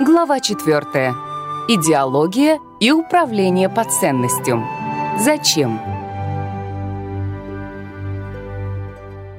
Глава 4. Идеология и управление по ценностям. Зачем?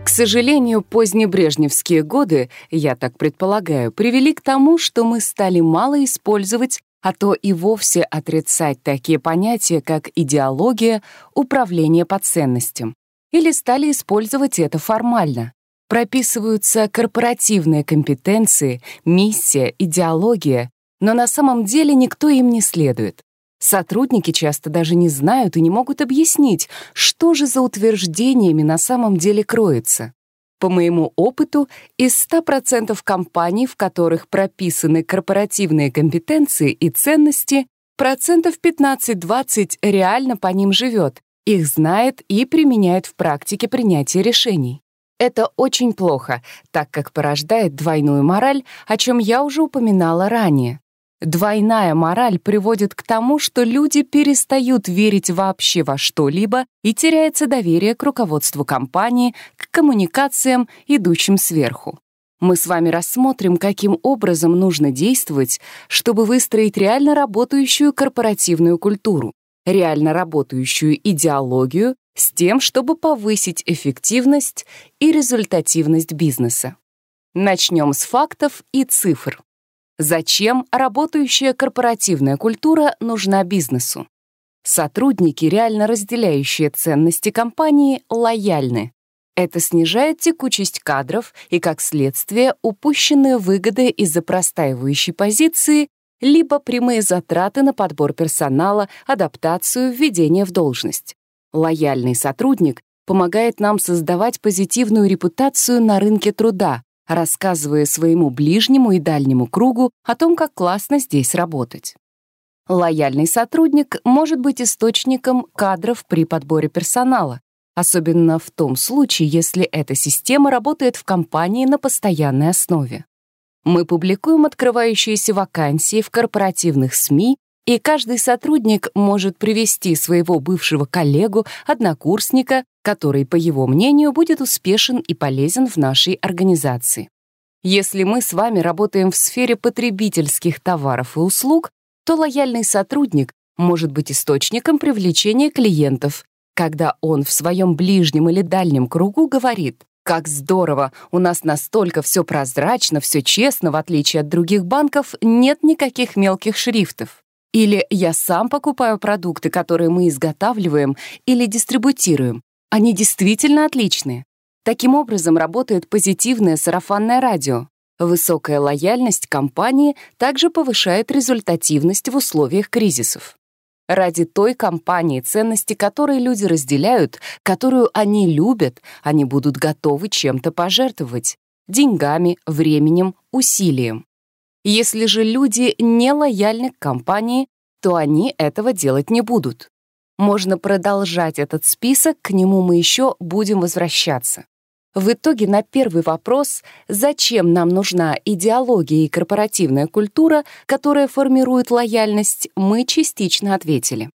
К сожалению, позднебрежневские годы, я так предполагаю, привели к тому, что мы стали мало использовать, а то и вовсе отрицать такие понятия, как идеология, управление по ценностям. Или стали использовать это формально. Прописываются корпоративные компетенции, миссия, идеология, но на самом деле никто им не следует. Сотрудники часто даже не знают и не могут объяснить, что же за утверждениями на самом деле кроется. По моему опыту, из 100% компаний, в которых прописаны корпоративные компетенции и ценности, процентов 15-20 реально по ним живет, их знает и применяет в практике принятия решений. Это очень плохо, так как порождает двойную мораль, о чем я уже упоминала ранее. Двойная мораль приводит к тому, что люди перестают верить вообще во что-либо и теряется доверие к руководству компании, к коммуникациям, идущим сверху. Мы с вами рассмотрим, каким образом нужно действовать, чтобы выстроить реально работающую корпоративную культуру, реально работающую идеологию с тем, чтобы повысить эффективность и результативность бизнеса. Начнем с фактов и цифр. Зачем работающая корпоративная культура нужна бизнесу? Сотрудники, реально разделяющие ценности компании, лояльны. Это снижает текучесть кадров и, как следствие, упущенные выгоды из-за простаивающей позиции либо прямые затраты на подбор персонала, адаптацию, введение в должность. Лояльный сотрудник помогает нам создавать позитивную репутацию на рынке труда, рассказывая своему ближнему и дальнему кругу о том, как классно здесь работать. Лояльный сотрудник может быть источником кадров при подборе персонала, особенно в том случае, если эта система работает в компании на постоянной основе. Мы публикуем открывающиеся вакансии в корпоративных СМИ и каждый сотрудник может привести своего бывшего коллегу, однокурсника, который, по его мнению, будет успешен и полезен в нашей организации. Если мы с вами работаем в сфере потребительских товаров и услуг, то лояльный сотрудник может быть источником привлечения клиентов, когда он в своем ближнем или дальнем кругу говорит «Как здорово! У нас настолько все прозрачно, все честно, в отличие от других банков, нет никаких мелких шрифтов». Или я сам покупаю продукты, которые мы изготавливаем или дистрибутируем. Они действительно отличные. Таким образом работает позитивное сарафанное радио. Высокая лояльность компании также повышает результативность в условиях кризисов. Ради той компании, ценности которой люди разделяют, которую они любят, они будут готовы чем-то пожертвовать — деньгами, временем, усилием. Если же люди не лояльны к компании, то они этого делать не будут. Можно продолжать этот список, к нему мы еще будем возвращаться. В итоге на первый вопрос, зачем нам нужна идеология и корпоративная культура, которая формирует лояльность, мы частично ответили.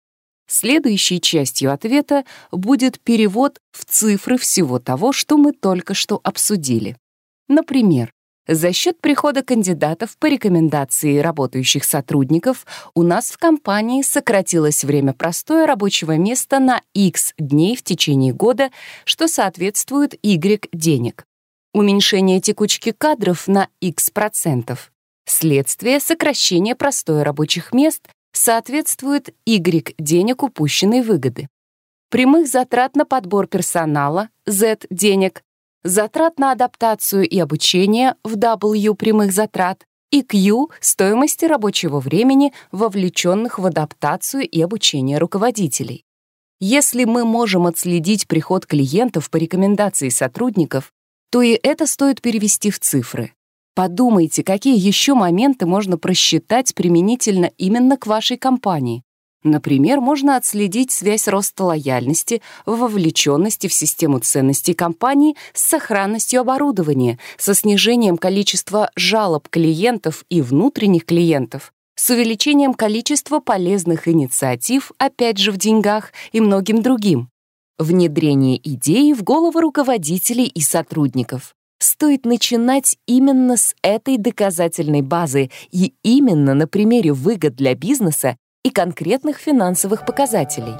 Следующей частью ответа будет перевод в цифры всего того, что мы только что обсудили. Например, за счет прихода кандидатов по рекомендации работающих сотрудников у нас в компании сократилось время простоя рабочего места на X дней в течение года, что соответствует Y денег. Уменьшение текучки кадров на X процентов. Следствие сокращения простоя рабочих мест соответствует Y денег упущенной выгоды. Прямых затрат на подбор персонала, Z денег, затрат на адаптацию и обучение в W прямых затрат и Q стоимости рабочего времени, вовлеченных в адаптацию и обучение руководителей. Если мы можем отследить приход клиентов по рекомендации сотрудников, то и это стоит перевести в цифры. Подумайте, какие еще моменты можно просчитать применительно именно к вашей компании, Например, можно отследить связь роста лояльности, вовлеченности в систему ценностей компании с сохранностью оборудования, со снижением количества жалоб клиентов и внутренних клиентов, с увеличением количества полезных инициатив, опять же в деньгах и многим другим. Внедрение идеи в головы руководителей и сотрудников. стоит начинать именно с этой доказательной базы и именно на примере выгод для бизнеса и конкретных финансовых показателей.